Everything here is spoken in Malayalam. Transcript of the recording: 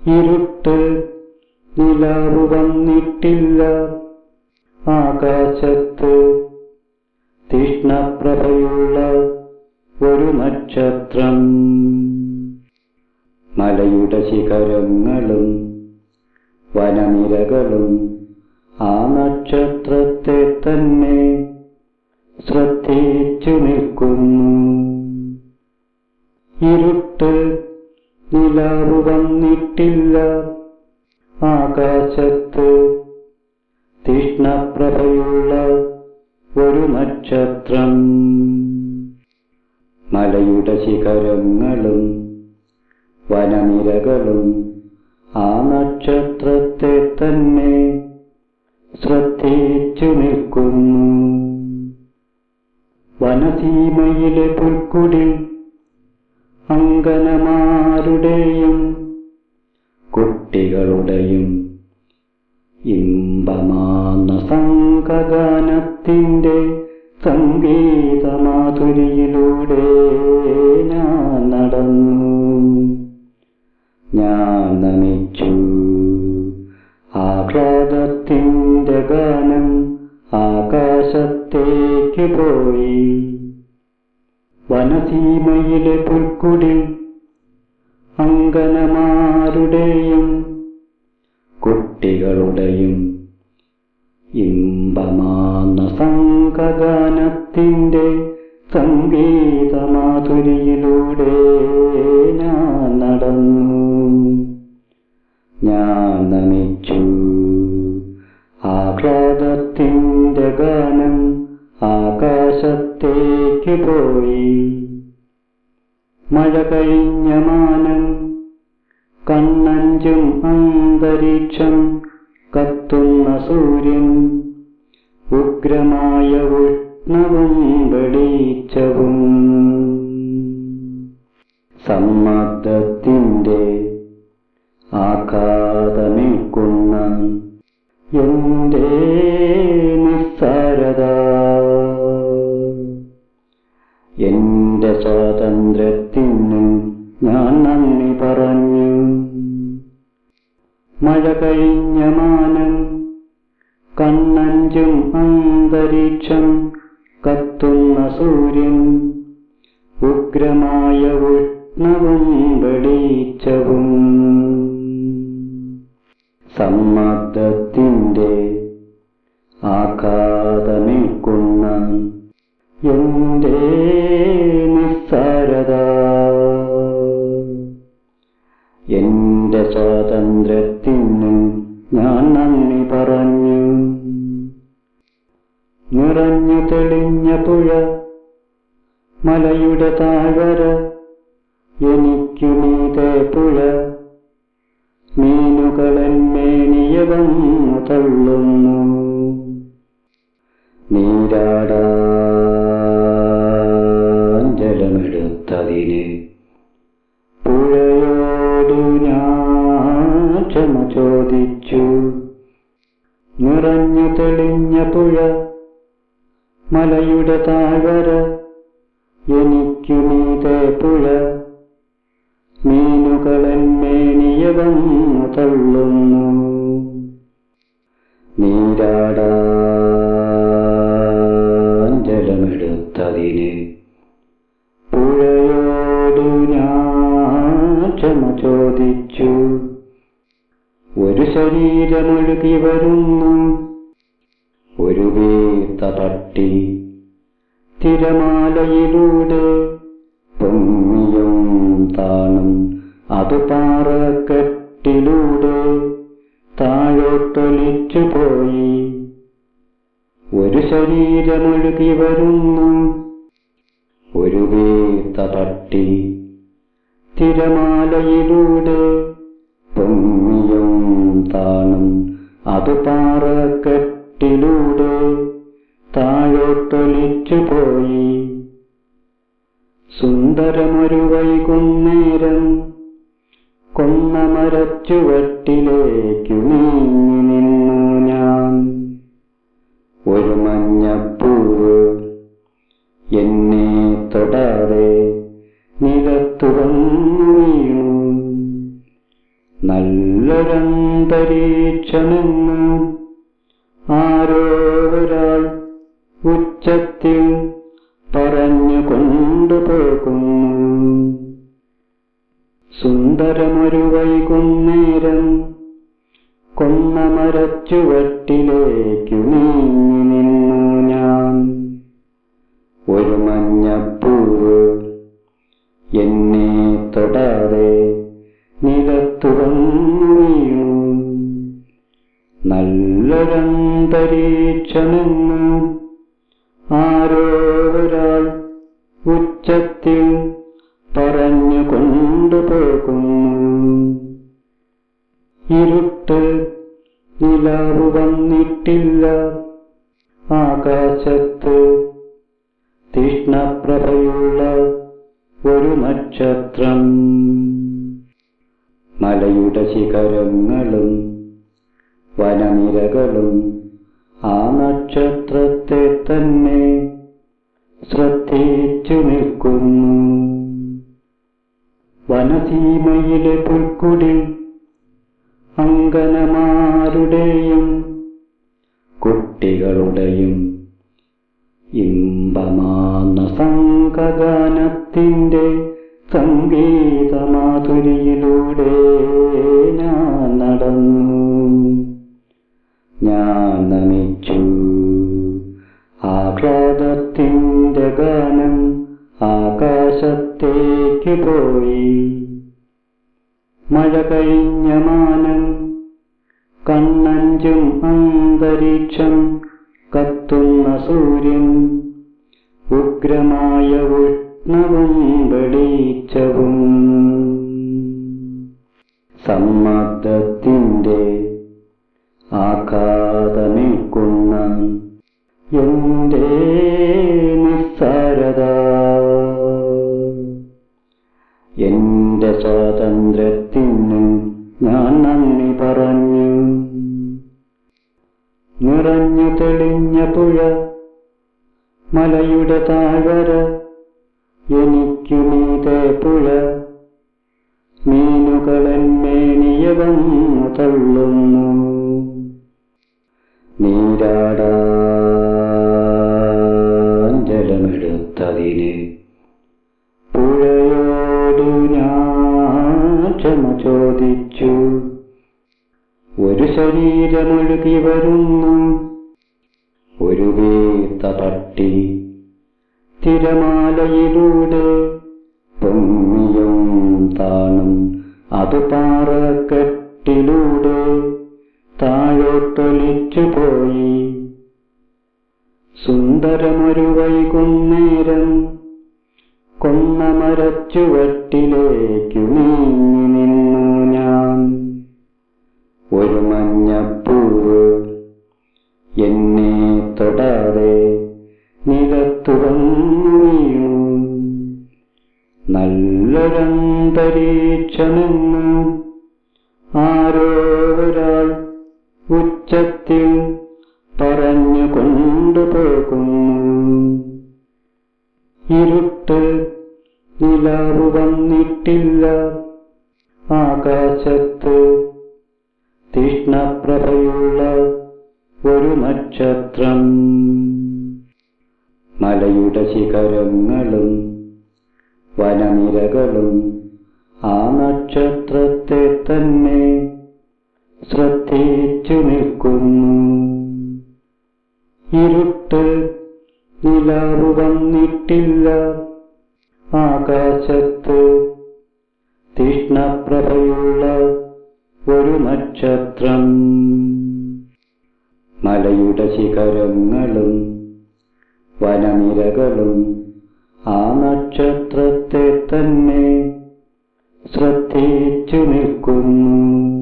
ഇരുട്ട് നിലാവ് വന്നിട്ടില്ല ആകാശത്ത് തീഷ്ണപ്രഭയുള്ള ഒരു നക്ഷത്രം. മലയുടെ ശിഖരങ്ങളും വനനിരകളും വന്നിട്ടില്ല ആകാശത്ത് തീഷ്ണപ്രഭയുള്ള ഒരു നക്ഷത്രം. മലയുടെ ശിഖരങ്ങളും വനനിരകളും ആ നക്ഷത്രത്തെ തന്നെ ശ്രദ്ധിച്ചു നിൽക്കുന്നു. വനസീമയിലെ പുൽക്കുടി അങ്കനമാരുടെയും കുട്ടികളുടെയും ഇമ്പമാർന്ന സംഘഗാനത്തിന്റെ സംഗീതമാധുരിയിലൂടെ ഞാൻ നടന്നു. ഞാൻ നമിച്ചു. ആഹ്ലാദത്തിന്റെ ഗാനം ആകാശത്തേക്ക് പോയി. വനസീമയിലെ പുൽക്കുടിൽ അങ്കനമാരുടെയും കുട്ടികളുടെയും ഇമ്പമാർന്ന സംഘഗാനത്തിന്റെ സംഗീതമാധുരിയിലൂടെ ഞാൻ നടന്നു. ഞാൻ നമിച്ചു. ആഹ്ലാദത്തിന്റെ ഗാനം ആകാശത്തേക്ക് പോയി. മഴ കഴിഞ്ഞ മാനം കണ്ണഞ്ചും അന്തരീക്ഷം കത്തുന്ന സൂര്യൻ ഉഗ്രമായ ഉഷ്ണവും വെളിച്ചവും. സമ്മർദ്ദത്തിന്റെ ആഘാതമേക്കുന്ന എന്റെ നിസ്സാരത. എന്റെ സ്വാതന്ത്ര്യത്തിനും ഞാൻ നന്ദി പറഞ്ഞു. മഴ കഴിഞ്ഞ മാനം കണ്ണഞ്ചും അന്തരീക്ഷം കത്തുന്ന സൂര്യൻ ഉഗ്രമായ ഉഷ്ണവും വെളിച്ചവും. സമ്മർദ്ദത്തിന്റെ ആഘാതമേക്കുന്ന എന്റെ നിസ്സാരത. എന്റെ സ്വാതന്ത്ര്യത്തിനും ഞാൻ നന്ദി പറഞ്ഞു. നിറഞ്ഞു തെളിഞ്ഞ പുഴ മലയുടെ താഴ്വര എനിക്കു നീതേ പുഴ. മീനുകളെന്മേനിയവം തള്ളുന്നു. നീരാടാൻ നിറഞ്ഞു തെളിഞ്ഞ പുഴ മലയുടെ താഴ്വര എനിക്കു നീതേ പുഴ. മീനുകളെന്മേനിയവം തള്ളുന്നു. നീരാടാൻ ജലമെടുത്തതിന് ശരീരമൊഴുകി വരുന്നു. ഒരു വീത്ത പട്ടി തിരമാലയിലൂടെ പൊങ്ങിയും താണും അത് പാറക്കെട്ടിലൂടെ താഴോട്ടൊലിച്ചു പോയി. ഒരു ശരീരമൊഴുകി വരുന്നു. ഒരു വീത്ത പട്ടി തിരമാലയിലൂടെ പൊങ്ങിയും താണും അത് പാറക്കെട്ടിലൂടെ താഴോട്ടൊലിച്ചു പോയി സുന്ദരമൊരു വൈകുന്നേരം കൊന്ന മരച്ചുവട്ടിലേക്കു നീങ്ങി നിന്നു ഞാൻ. ഒരു മഞ്ഞപ്പൂവ് എന്നെ തൊടാതെ നിലത്തുറന്നു വീണു. നല്ലൊരന്തരീക്ഷമെന്ന് നല്ലൊരന്തരീക്ഷമെന്ന് ആരോ ഒരാൾ ഉച്ചത്തിൽ പറഞ്ഞു കൊണ്ടുപോകുന്നു ഇരുട്ട് നിലാവ് വന്നിട്ടില്ല. ആകാശത്ത് തീഷ്ണപ്രഭയുള്ള ഒരു നക്ഷത്രം. മലയുടെ ശിഖരങ്ങളും വനനിരകളും ആ നക്ഷത്രത്തെ തന്നെ ശ്രദ്ധിച്ചു നിൽക്കുന്നു. വനസീമയിലെ പുൽക്കുടി അങ്കനമാരുടെയും കുട്ടികളുടെയും ഇമ്പമാർന്ന സംഘഗാനത്തിന്റെ സംഗീതമാധുരിയിലൂടെ ഞാൻ നടന്നു. ഞാൻ നമിച്ചു ആഹ്ലാദത്തിന്റെ ഗാനം ആകാശത്തേക്ക് പോയി. മഴ കഴിഞ്ഞ മാനം കണ്ണഞ്ചും അന്തരീക്ഷം കത്തുന്ന സൂര്യൻ ഉഗ്രമായ ഉഷ്ണവും വെളിച്ചവും. സമ്മർദ്ദത്തിന്റെ ആഘാതമേക്കുന്ന എന്റെ നിസ്സാരത. എന്റെ സ്വാതന്ത്ര്യത്തിന് ഞാൻ നന്ദി പറഞ്ഞു. നിറഞ്ഞു തെളിഞ്ഞ പുഴ മലയുടെ താഴ്വര എനിക്കു നീതേ പുഴ. മീനുകളൻ വന്നു തള്ളുന്നു ശരീരമൊഴുകി വരുന്നു. ഒരു വീത്ത പട്ടി തിരമാലയിലൂടെ പൊങ്ങിയും താണും അത് പാറക്കെട്ടിലൂടെ താഴോട്ടൊലിച്ചു പോയി. സുന്ദരമൊരു വൈകുന്നേരം കൊന്നമരച്ചുവട്ടിലേക്കു നീങ്ങി നിന്നു. മഞ്ഞപ്പൂവ് എന്നെ തൊടാതെ നിലത്തു വന്നു വീണു നല്ലൊരന്തരീക്ഷമെന്ന് ആരോ ഒരാൾ ഉച്ചത്തിൽ പറഞ്ഞു കൊണ്ടുപോകുന്നു ഇരുട്ട് നിലാവ് വന്നിട്ടില്ല. ആകാശത്ത് തീഷ്ണപ്രഭയുള്ള ഒരു നക്ഷത്രം മലയുടെ ശിഖരങ്ങളും വനനിരകളും ഒരു നക്ഷത്രം. മലയുടെ ശിഖരങ്ങളും വനനിരകളും ആ നക്ഷത്രത്തെ തന്നെ ശ്രദ്ധിച്ചു നിൽക്കുന്നു.